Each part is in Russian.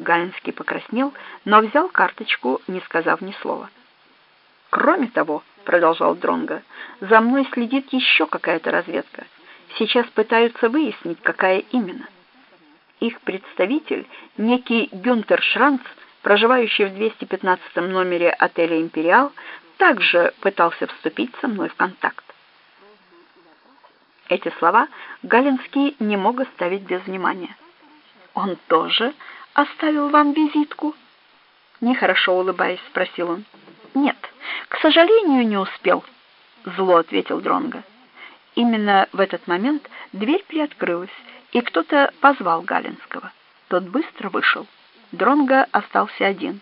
Галинский покраснел, но взял карточку, не сказав ни слова. Кроме того, продолжал Дронга, за мной следит еще какая-то разведка. Сейчас пытаются выяснить, какая именно. Их представитель, некий Гюнтер Шранц, проживающий в 215 номере отеля Империал, также пытался вступить со мной в контакт. Эти слова Галинский не мог оставить без внимания. Он тоже оставил вам визитку? Нехорошо улыбаясь, спросил он. Нет, к сожалению, не успел, зло ответил Дронга. Именно в этот момент дверь приоткрылась, и кто-то позвал Галинского. Тот быстро вышел. Дронга остался один.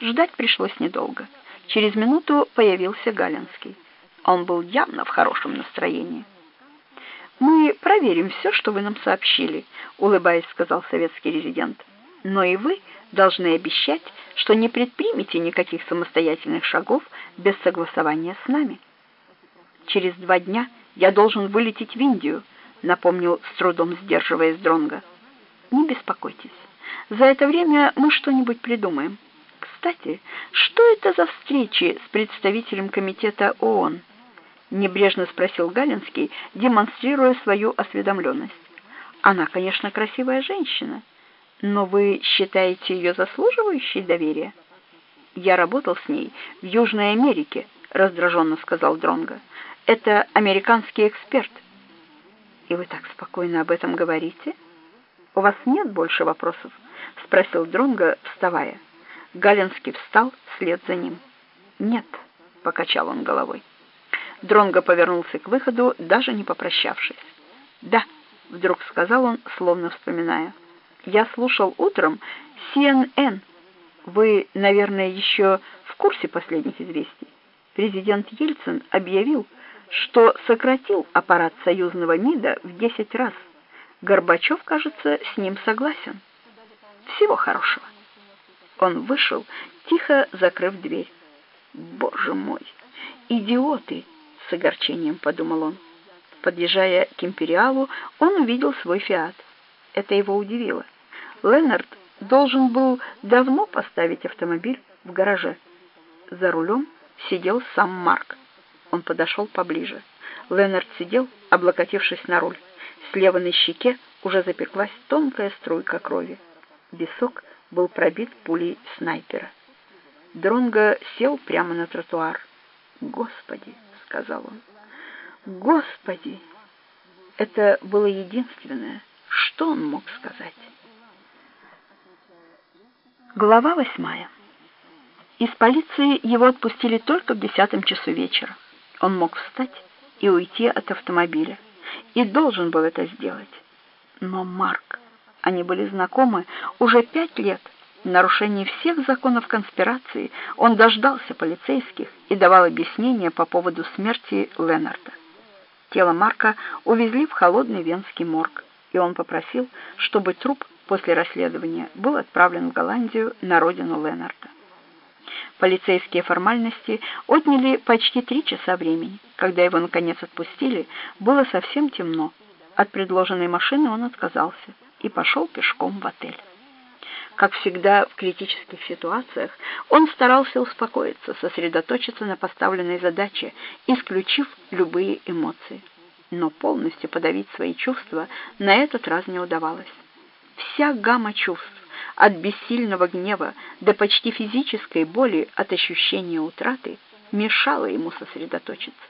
Ждать пришлось недолго. Через минуту появился Галинский. Он был явно в хорошем настроении. Мы проверим все, что вы нам сообщили, улыбаясь, сказал советский резидент. Но и вы должны обещать, что не предпримете никаких самостоятельных шагов без согласования с нами. Через два дня я должен вылететь в Индию, напомнил с трудом сдерживаясь Дронга. Не беспокойтесь. За это время мы что-нибудь придумаем. Кстати, что это за встречи с представителем комитета ООН? Небрежно спросил Галинский, демонстрируя свою осведомленность. Она, конечно, красивая женщина, но вы считаете ее заслуживающей доверия? Я работал с ней в Южной Америке, раздраженно сказал Дронга. Это американский эксперт. И вы так спокойно об этом говорите? У вас нет больше вопросов? спросил Дронга, вставая. Галинский встал вслед за ним. Нет, покачал он головой. Дронго повернулся к выходу, даже не попрощавшись. "Да", вдруг сказал он, словно вспоминая. "Я слушал утром CNN. Вы, наверное, еще в курсе последних известий. Президент Ельцин объявил, что сократил аппарат союзного МИДа в 10 раз. Горбачев, кажется, с ним согласен. Всего хорошего". Он вышел, тихо закрыв дверь. Боже мой, идиоты! с огорчением подумал он. Подъезжая к Империалу, он увидел свой Фиат. Это его удивило. Леннард должен был давно поставить автомобиль в гараже. За рулем сидел сам Марк. Он подошел поближе. Леннард сидел, облокотившись на руль. Слева на щеке уже запеклась тонкая струйка крови. Висок был пробит пулей снайпера. Дронго сел прямо на тротуар. Господи, сказал он. Господи! Это было единственное, что он мог сказать. Глава восьмая. Из полиции его отпустили только в десятом часу вечера. Он мог встать и уйти от автомобиля, и должен был это сделать. Но Марк, они были знакомы уже пять лет, в нарушении всех законов конспирации он дождался полицейских и давал объяснения по поводу смерти Ленарда. Тело Марка увезли в холодный венский морг, и он попросил, чтобы труп после расследования был отправлен в Голландию на родину Ленарда. Полицейские формальности отняли почти три часа времени. Когда его наконец отпустили, было совсем темно. От предложенной машины он отказался и пошел пешком в отель. Как всегда в критических ситуациях, он старался успокоиться, сосредоточиться на поставленной задаче, исключив любые эмоции. Но полностью подавить свои чувства на этот раз не удавалось. Вся гамма чувств, от бессильного гнева до почти физической боли от ощущения утраты, мешала ему сосредоточиться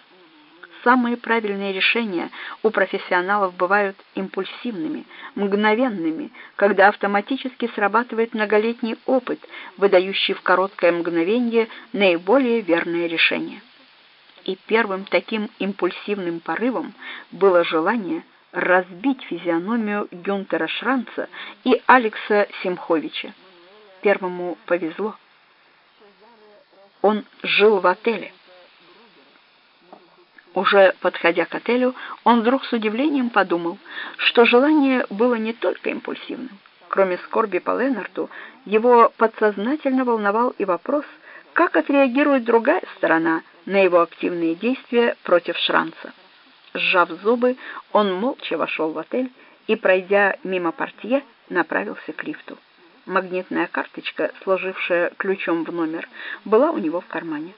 самые правильные решения у профессионалов бывают импульсивными, мгновенными, когда автоматически срабатывает многолетний опыт, выдающий в короткое мгновение наиболее верное решение. И первым таким импульсивным порывом было желание разбить физиономию Гюнтера Шранца и Алекса Симховича. Первому повезло. Он жил в отеле. Уже подходя к отелю, он вдруг с удивлением подумал, что желание было не только импульсивным. Кроме скорби по Ленарту, его подсознательно волновал и вопрос, как отреагирует другая сторона на его активные действия против Шранца. Сжав зубы, он молча вошел в отель и, пройдя мимо портье, направился к лифту. Магнитная карточка, служившая ключом в номер, была у него в кармане.